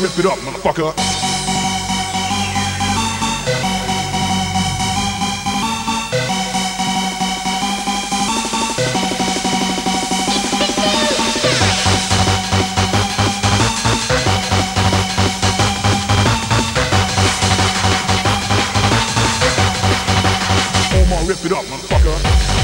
lift it up, motherfucker. Rip it up, motherfucker.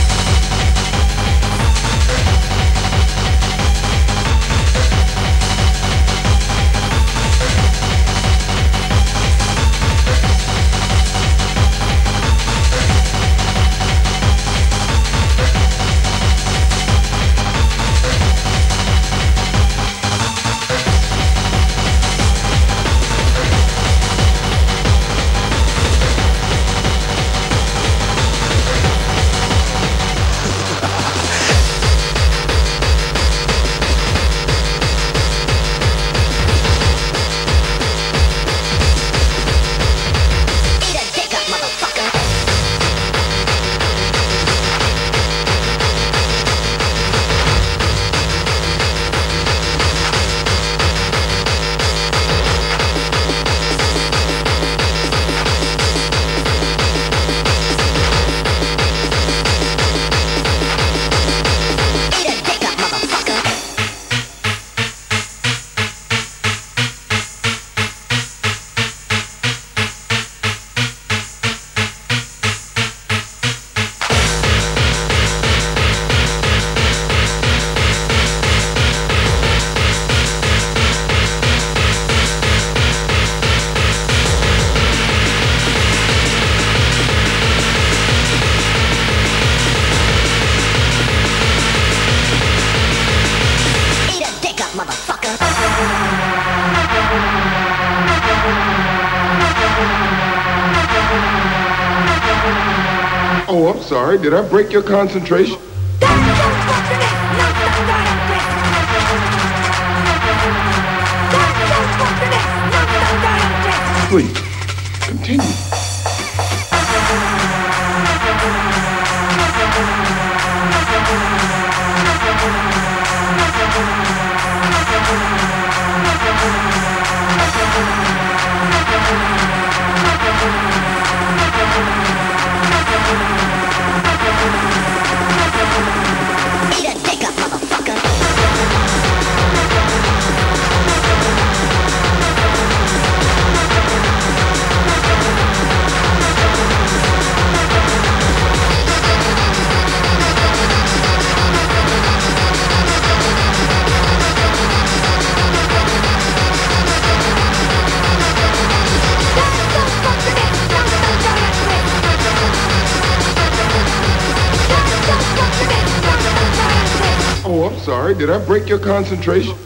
sorry. Did I break your concentration? Please, continue. Mira, Oh, I'm sorry. Did I break your concentration?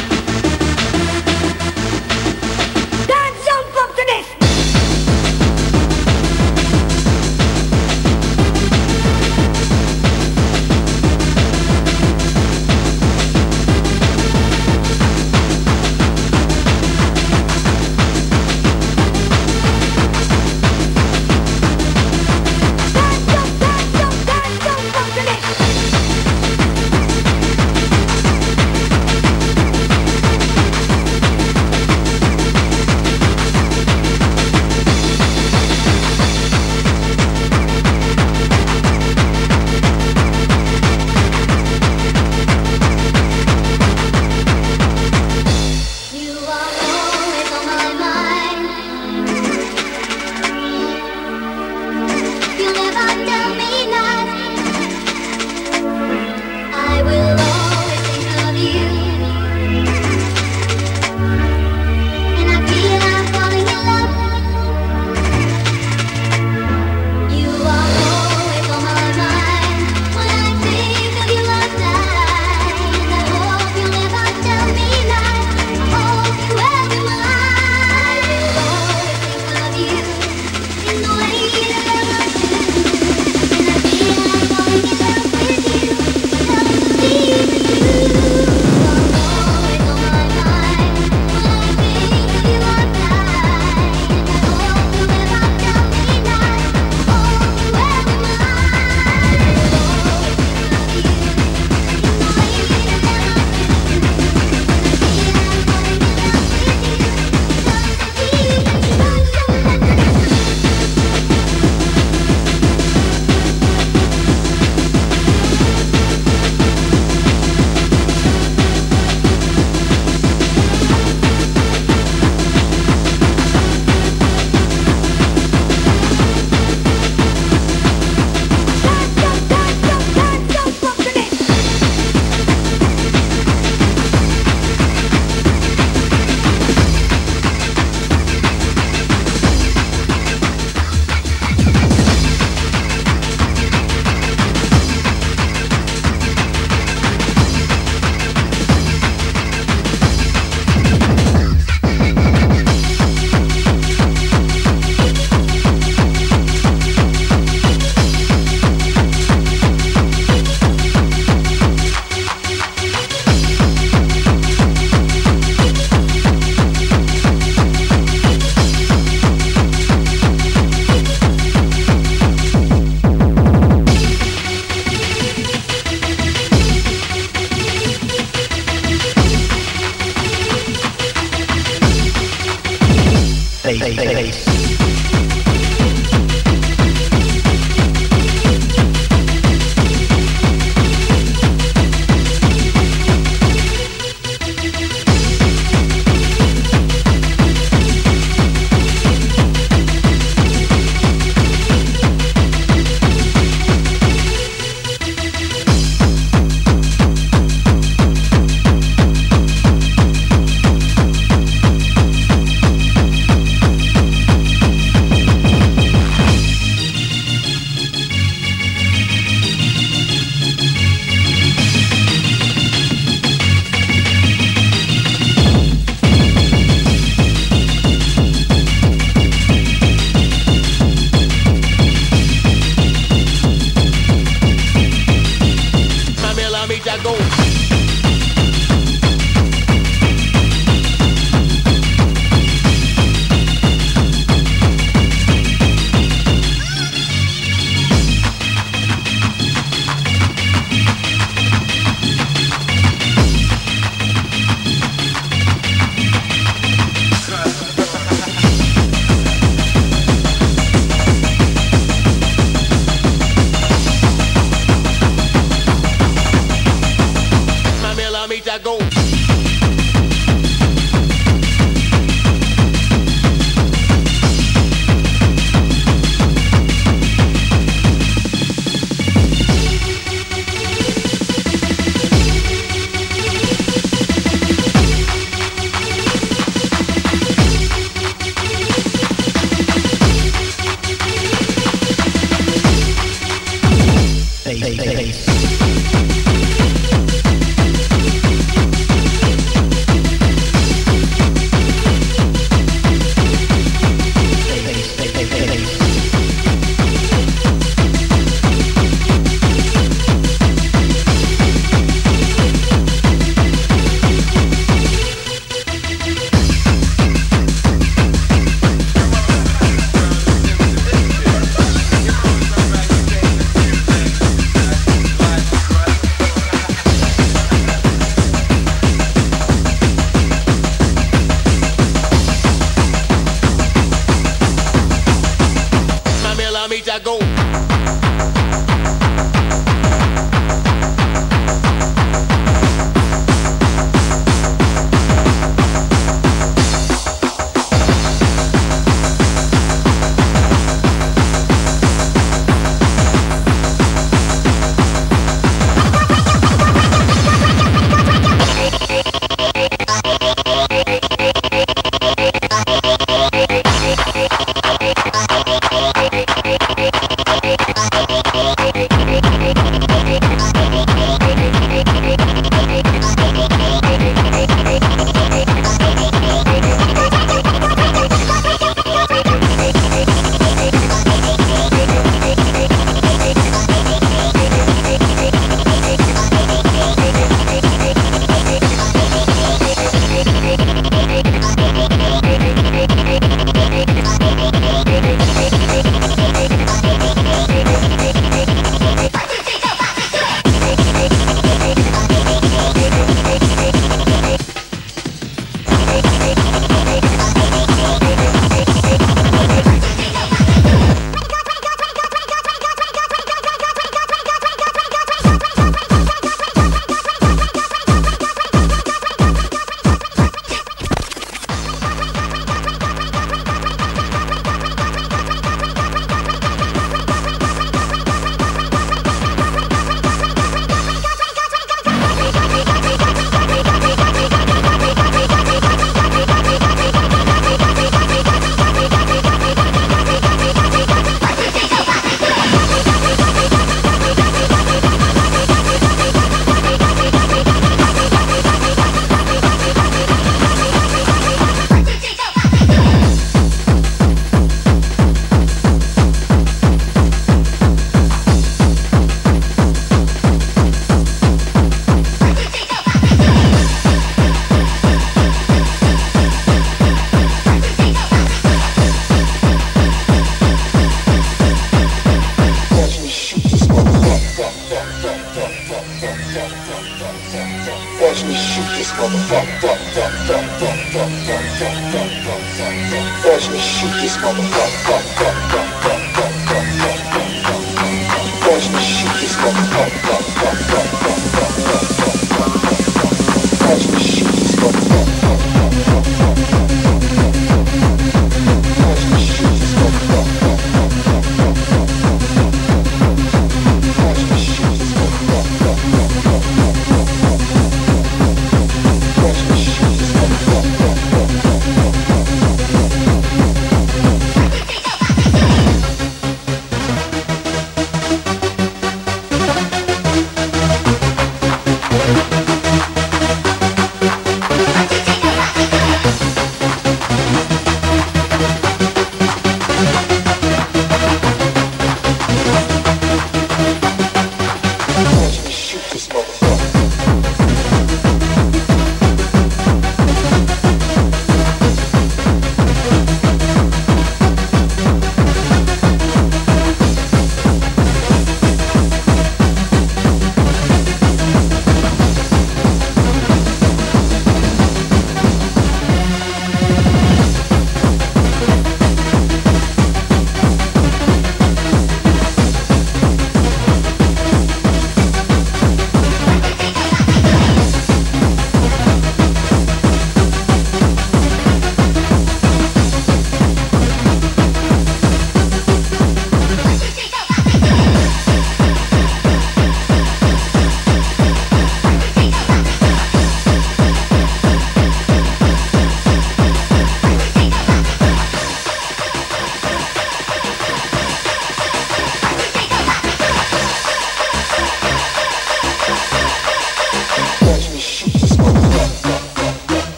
Meter go.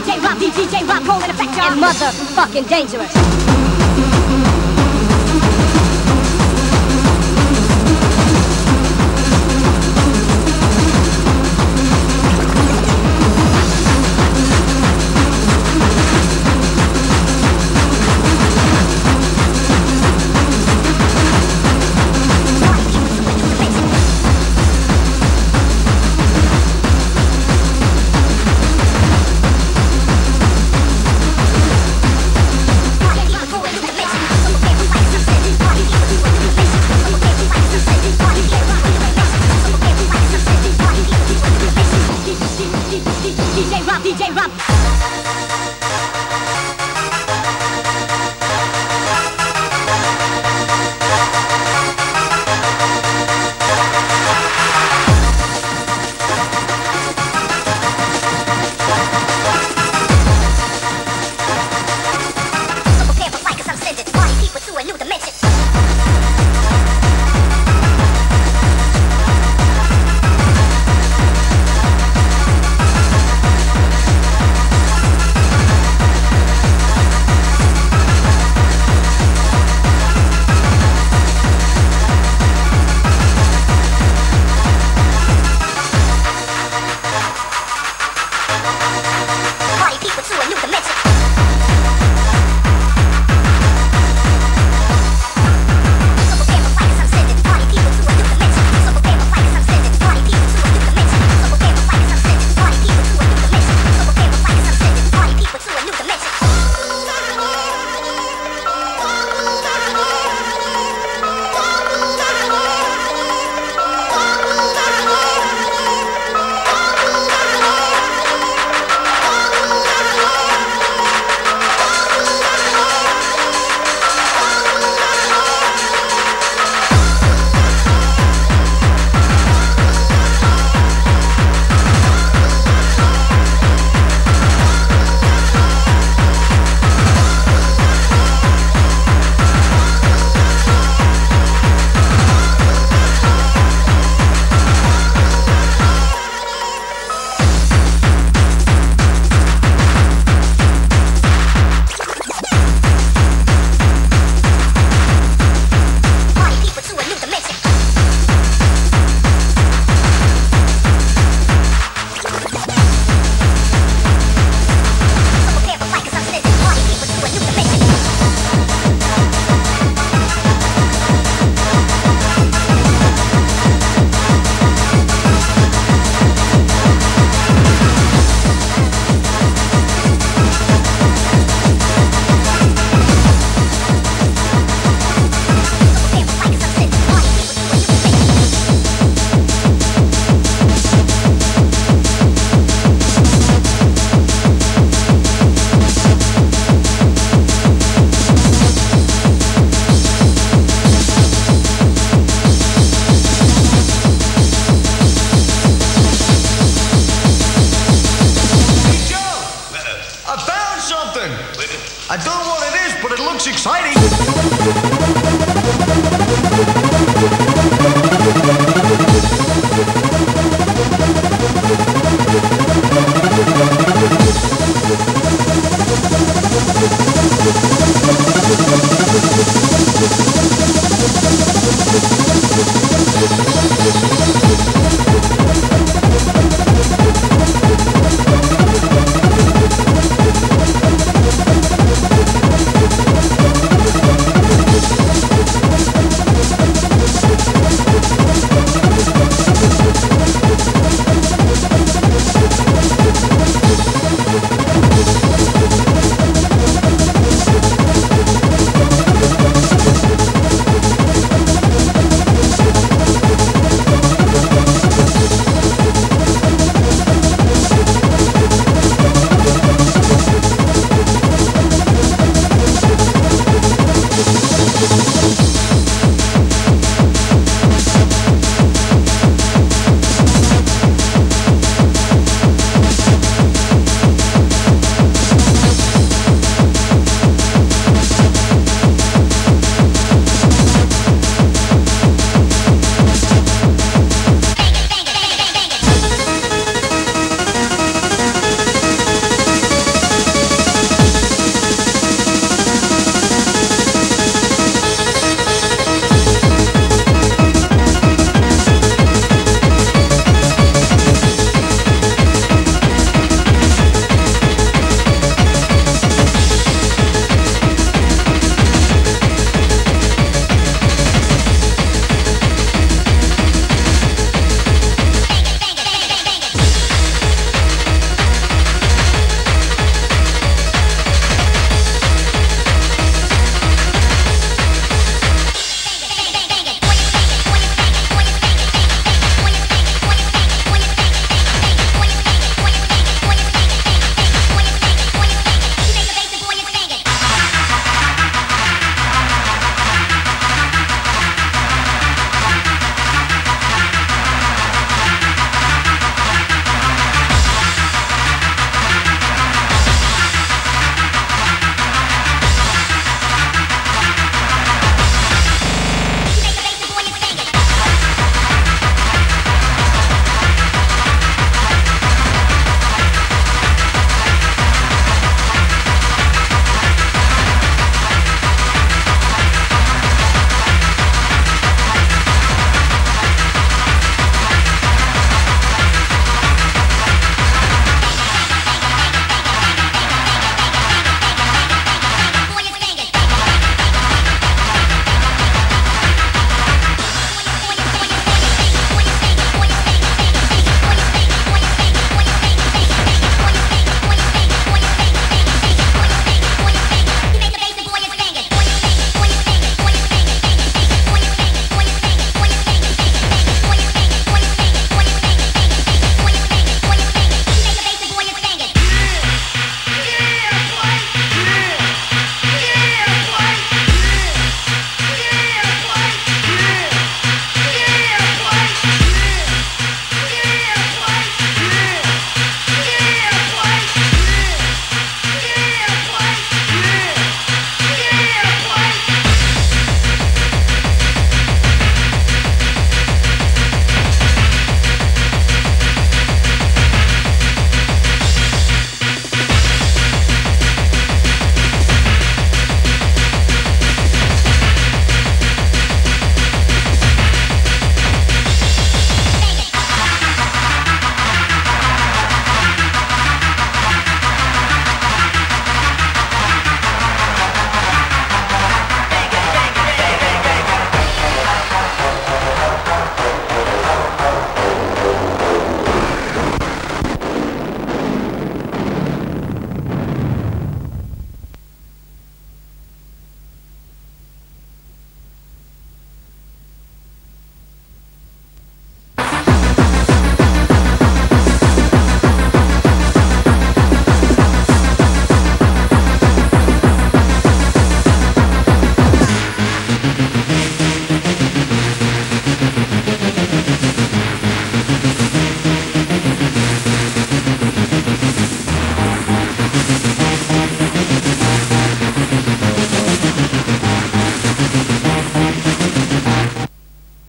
DJ Rob, DJ Rob, rolling effect, y'all. And motherfucking dangerous.